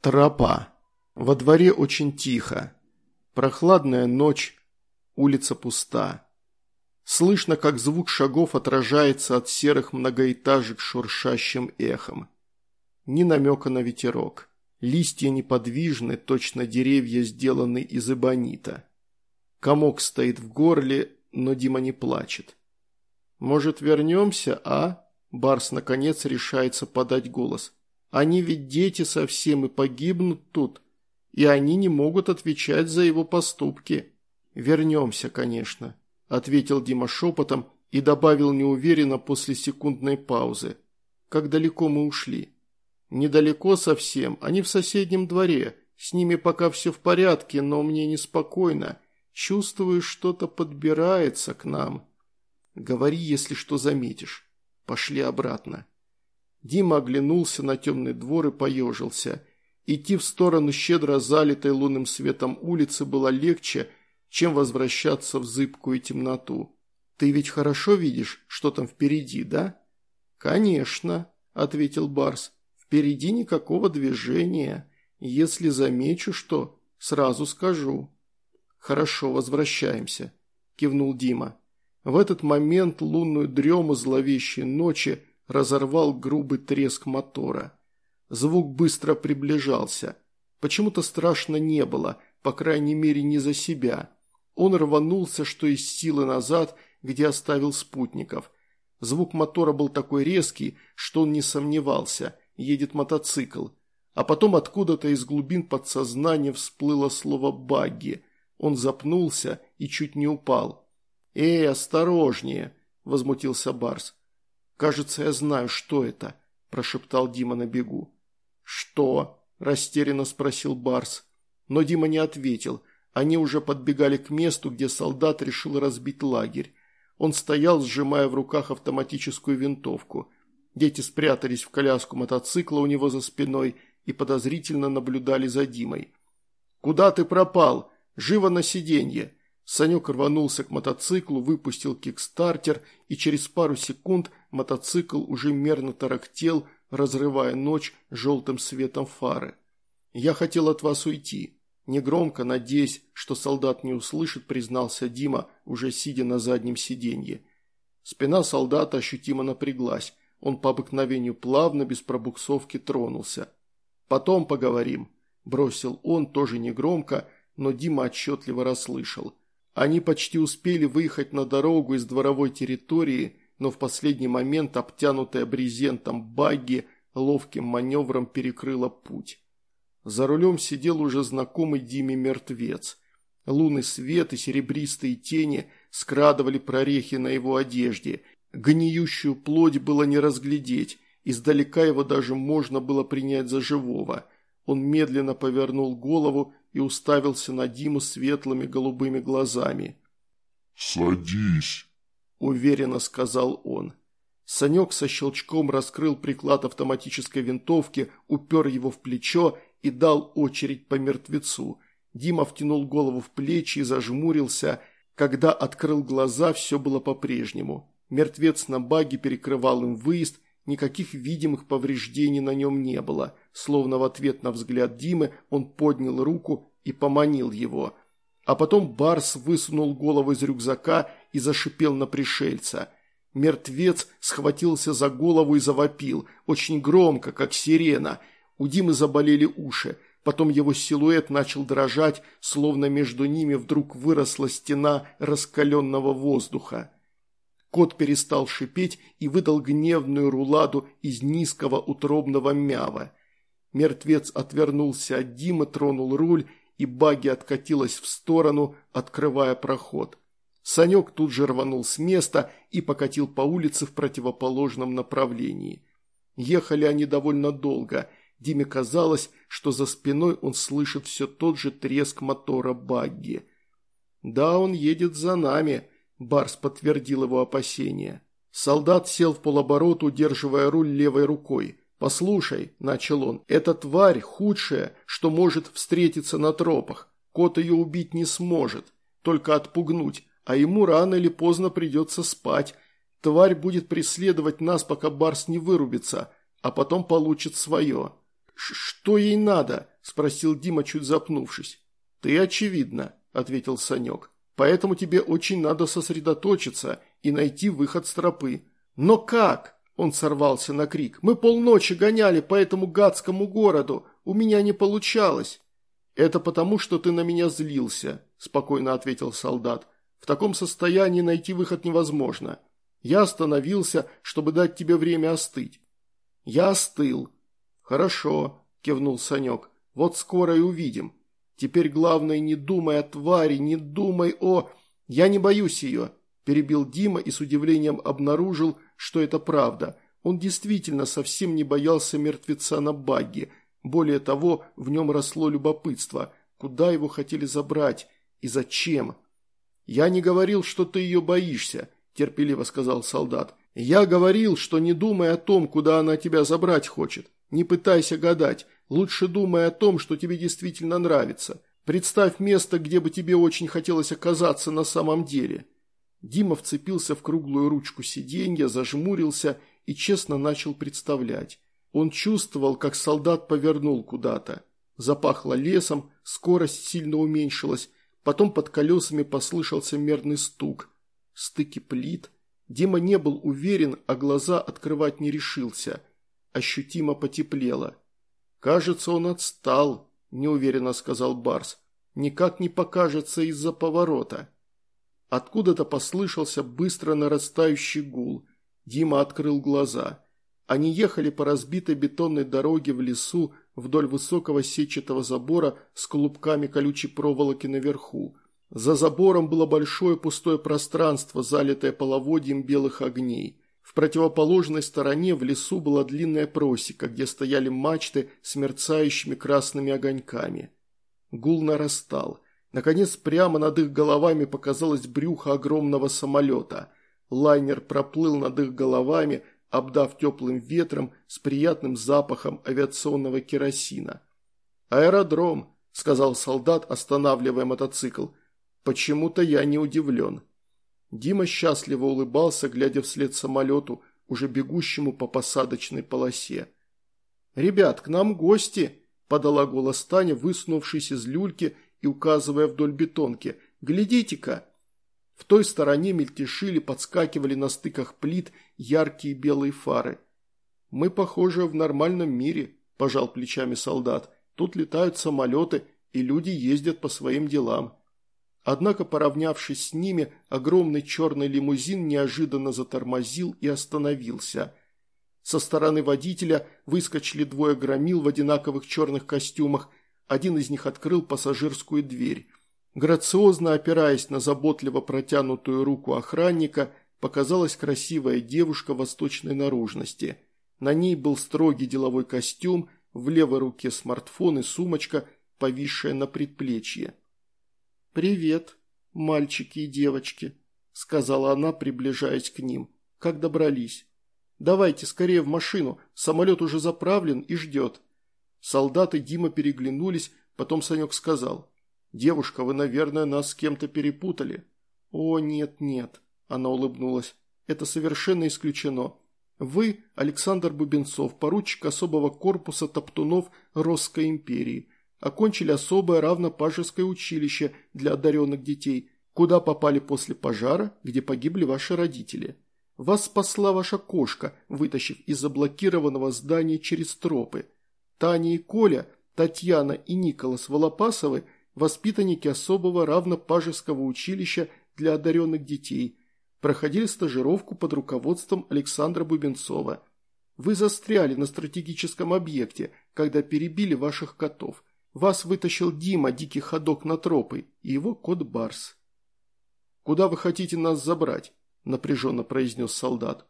Тропа. Во дворе очень тихо. Прохладная ночь, улица пуста. Слышно, как звук шагов отражается от серых многоэтажек шуршащим эхом. Ни намека на ветерок. Листья неподвижны, точно деревья сделаны из эбонита. Комок стоит в горле, но Дима не плачет. «Может, вернемся, а?» Барс, наконец, решается подать голос. Они ведь дети совсем и погибнут тут, и они не могут отвечать за его поступки. Вернемся, конечно, ответил Дима шепотом и добавил неуверенно после секундной паузы. Как далеко мы ушли? Недалеко совсем, они в соседнем дворе. С ними пока все в порядке, но мне неспокойно. Чувствую, что-то подбирается к нам. Говори, если что заметишь. Пошли обратно. Дима оглянулся на темный двор и поежился. Идти в сторону щедро залитой лунным светом улицы было легче, чем возвращаться в зыбкую темноту. «Ты ведь хорошо видишь, что там впереди, да?» «Конечно», – ответил Барс. «Впереди никакого движения. Если замечу что, сразу скажу». «Хорошо, возвращаемся», – кивнул Дима. В этот момент лунную дрему зловещей ночи разорвал грубый треск мотора. Звук быстро приближался. Почему-то страшно не было, по крайней мере не за себя. Он рванулся, что из силы назад, где оставил спутников. Звук мотора был такой резкий, что он не сомневался, едет мотоцикл. А потом откуда-то из глубин подсознания всплыло слово «багги». Он запнулся и чуть не упал. «Эй, осторожнее!» – возмутился Барс. «Кажется, я знаю, что это», – прошептал Дима на бегу. «Что?» – растерянно спросил Барс. Но Дима не ответил. Они уже подбегали к месту, где солдат решил разбить лагерь. Он стоял, сжимая в руках автоматическую винтовку. Дети спрятались в коляску мотоцикла у него за спиной и подозрительно наблюдали за Димой. «Куда ты пропал? Живо на сиденье!» Санек рванулся к мотоциклу, выпустил кикстартер, и через пару секунд мотоцикл уже мерно тарахтел, разрывая ночь желтым светом фары. «Я хотел от вас уйти», – негромко, надеясь, что солдат не услышит, признался Дима, уже сидя на заднем сиденье. Спина солдата ощутимо напряглась, он по обыкновению плавно, без пробуксовки тронулся. «Потом поговорим», – бросил он, тоже негромко, но Дима отчетливо расслышал – они почти успели выехать на дорогу из дворовой территории, но в последний момент обтянутая брезентом багги ловким маневром перекрыла путь. За рулем сидел уже знакомый Диме мертвец. Лунный свет и серебристые тени скрадывали прорехи на его одежде. Гниющую плоть было не разглядеть, издалека его даже можно было принять за живого. Он медленно повернул голову и уставился на Диму светлыми голубыми глазами. «Садись», – уверенно сказал он. Санек со щелчком раскрыл приклад автоматической винтовки, упер его в плечо и дал очередь по мертвецу. Дима втянул голову в плечи и зажмурился. Когда открыл глаза, все было по-прежнему. Мертвец на баге перекрывал им выезд, никаких видимых повреждений на нем не было. Словно в ответ на взгляд Димы он поднял руку и поманил его. А потом Барс высунул голову из рюкзака и зашипел на пришельца. Мертвец схватился за голову и завопил, очень громко, как сирена. У Димы заболели уши. Потом его силуэт начал дрожать, словно между ними вдруг выросла стена раскаленного воздуха. Кот перестал шипеть и выдал гневную руладу из низкого утробного мява. Мертвец отвернулся от Димы, тронул руль, и багги откатилась в сторону, открывая проход. Санек тут же рванул с места и покатил по улице в противоположном направлении. Ехали они довольно долго. Диме казалось, что за спиной он слышит все тот же треск мотора багги. «Да, он едет за нами», – Барс подтвердил его опасения. Солдат сел в полоборот, удерживая руль левой рукой. «Послушай», – начал он, – «эта тварь худшая, что может встретиться на тропах. Кот ее убить не сможет, только отпугнуть, а ему рано или поздно придется спать. Тварь будет преследовать нас, пока Барс не вырубится, а потом получит свое». «Что ей надо?» спросил Дима, чуть запнувшись. «Ты, очевидно», – ответил Санек. «Поэтому тебе очень надо сосредоточиться и найти выход с тропы». «Но как?» – он сорвался на крик. «Мы полночи гоняли по этому гадскому городу. У меня не получалось». «Это потому, что ты на меня злился», – спокойно ответил солдат. «В таком состоянии найти выход невозможно. Я остановился, чтобы дать тебе время остыть». «Я остыл». «Хорошо», – кивнул Санек. «Вот скоро и увидим. Теперь главное, не думай о твари, не думай о... Я не боюсь ее», – перебил Дима и с удивлением обнаружил, что это правда. Он действительно совсем не боялся мертвеца на багге. Более того, в нем росло любопытство. Куда его хотели забрать и зачем? «Я не говорил, что ты ее боишься», – терпеливо сказал солдат. «Я говорил, что не думай о том, куда она тебя забрать хочет. Не пытайся гадать. Лучше думай о том, что тебе действительно нравится. Представь место, где бы тебе очень хотелось оказаться на самом деле». Дима вцепился в круглую ручку сиденья, зажмурился и честно начал представлять. Он чувствовал, как солдат повернул куда-то. Запахло лесом, скорость сильно уменьшилась, потом под колесами послышался мерный стук. Стыки плит. Дима не был уверен, а глаза открывать не решился. Ощутимо потеплело. «Кажется, он отстал», – неуверенно сказал Барс. «Никак не покажется из-за поворота». Откуда-то послышался быстро нарастающий гул. Дима открыл глаза. Они ехали по разбитой бетонной дороге в лесу вдоль высокого сетчатого забора с клубками колючей проволоки наверху. За забором было большое пустое пространство, залитое половодьем белых огней. В противоположной стороне в лесу была длинная просека, где стояли мачты с мерцающими красными огоньками. Гул нарастал. Наконец, прямо над их головами показалось брюхо огромного самолета. Лайнер проплыл над их головами, обдав теплым ветром с приятным запахом авиационного керосина. «Аэродром», – сказал солдат, останавливая мотоцикл. «Почему-то я не удивлен». Дима счастливо улыбался, глядя вслед самолету, уже бегущему по посадочной полосе. «Ребят, к нам гости!» – подала голос Таня, высунувшись из люльки и указывая вдоль бетонки. «Глядите-ка!» В той стороне мельтешили, подскакивали на стыках плит яркие белые фары. «Мы, похоже, в нормальном мире», – пожал плечами солдат. «Тут летают самолеты, и люди ездят по своим делам». Однако, поравнявшись с ними, огромный черный лимузин неожиданно затормозил и остановился. Со стороны водителя выскочили двое громил в одинаковых черных костюмах. Один из них открыл пассажирскую дверь. Грациозно опираясь на заботливо протянутую руку охранника, показалась красивая девушка восточной наружности. На ней был строгий деловой костюм, в левой руке смартфон и сумочка, повисшая на предплечье. «Привет, мальчики и девочки», – сказала она, приближаясь к ним. «Как добрались? Давайте скорее в машину, самолет уже заправлен и ждет». Солдаты Дима переглянулись, потом Санек сказал. «Девушка, вы, наверное, нас с кем-то перепутали». «О, нет-нет», – она улыбнулась. «Это совершенно исключено. Вы Александр Бубенцов, поручик особого корпуса топтунов Росской империи. Окончили особое равнопажеское училище для одаренных детей, куда попали после пожара, где погибли ваши родители. Вас спасла ваша кошка, вытащив из заблокированного здания через тропы. Таня и Коля, Татьяна и Николас Волопасовы – воспитанники особого равнопажеского училища для одаренных детей, проходили стажировку под руководством Александра Бубенцова. Вы застряли на стратегическом объекте, когда перебили ваших котов – вас вытащил Дима, дикий ходок на тропы, и его кот Барс. «Куда вы хотите нас забрать?» – напряженно произнес солдат.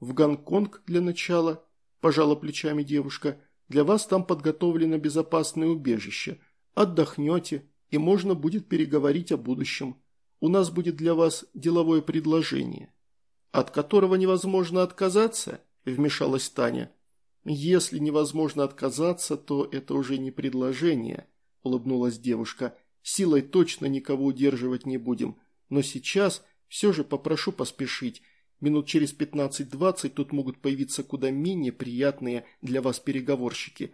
«В Гонконг для начала», – пожала плечами девушка. «Для вас там подготовлено безопасное убежище. Отдохнете, и можно будет переговорить о будущем. У нас будет для вас деловое предложение». «От которого невозможно отказаться?» – вмешалась Таня. «Если невозможно отказаться, то это уже не предложение», – улыбнулась девушка. «Силой точно никого удерживать не будем. Но сейчас все же попрошу поспешить. Минут через пятнадцать-двадцать тут могут появиться куда менее приятные для вас переговорщики.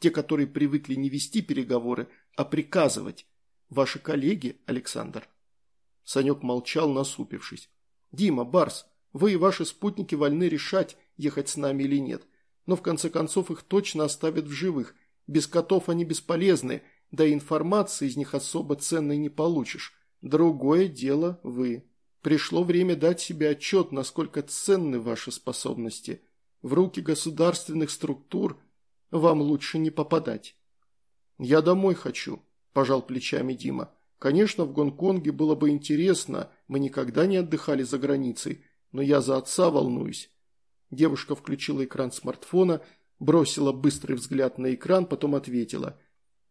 Те, которые привыкли не вести переговоры, а приказывать. Ваши коллеги, Александр?» Санек молчал, насупившись. «Дима, Барс, вы и ваши спутники вольны решать, ехать с нами или нет. Но в конце концов их точно оставят в живых. Без котов они бесполезны, да и информации из них особо ценной не получишь. Другое дело вы. Пришло время дать себе отчет, насколько ценны ваши способности. В руки государственных структур вам лучше не попадать. «Я домой хочу», – пожал плечами Дима. «Конечно, в Гонконге было бы интересно, мы никогда не отдыхали за границей, но я за отца волнуюсь». Девушка включила экран смартфона, бросила быстрый взгляд на экран, потом ответила.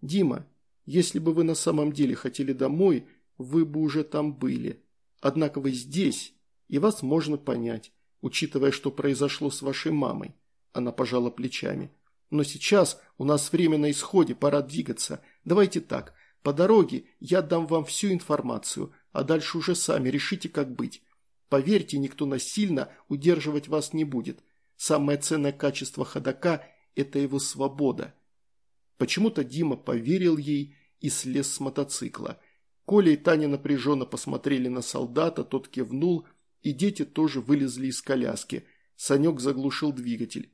«Дима, если бы вы на самом деле хотели домой, вы бы уже там были. Однако вы здесь, и вас можно понять, учитывая, что произошло с вашей мамой». Она пожала плечами. «Но сейчас у нас время на исходе, пора двигаться. Давайте так, по дороге я дам вам всю информацию, а дальше уже сами решите, как быть. Поверьте, никто насильно удерживать вас не будет. Самое ценное качество ходока – это его свобода. Почему-то Дима поверил ей и слез с мотоцикла. Коля и Таня напряженно посмотрели на солдата, тот кивнул, и дети тоже вылезли из коляски. Санек заглушил двигатель.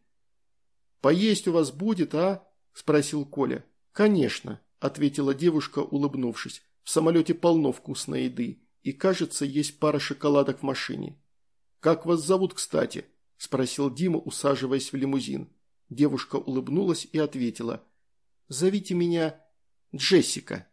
«Поесть у вас будет, а?» – спросил Коля. «Конечно», – ответила девушка, улыбнувшись. «В самолете полно вкусной еды и, кажется, есть пара шоколадок в машине. «Как вас зовут, кстати?» – спросил Дима, усаживаясь в лимузин. Девушка улыбнулась и ответила. «Зовите меня Джессика».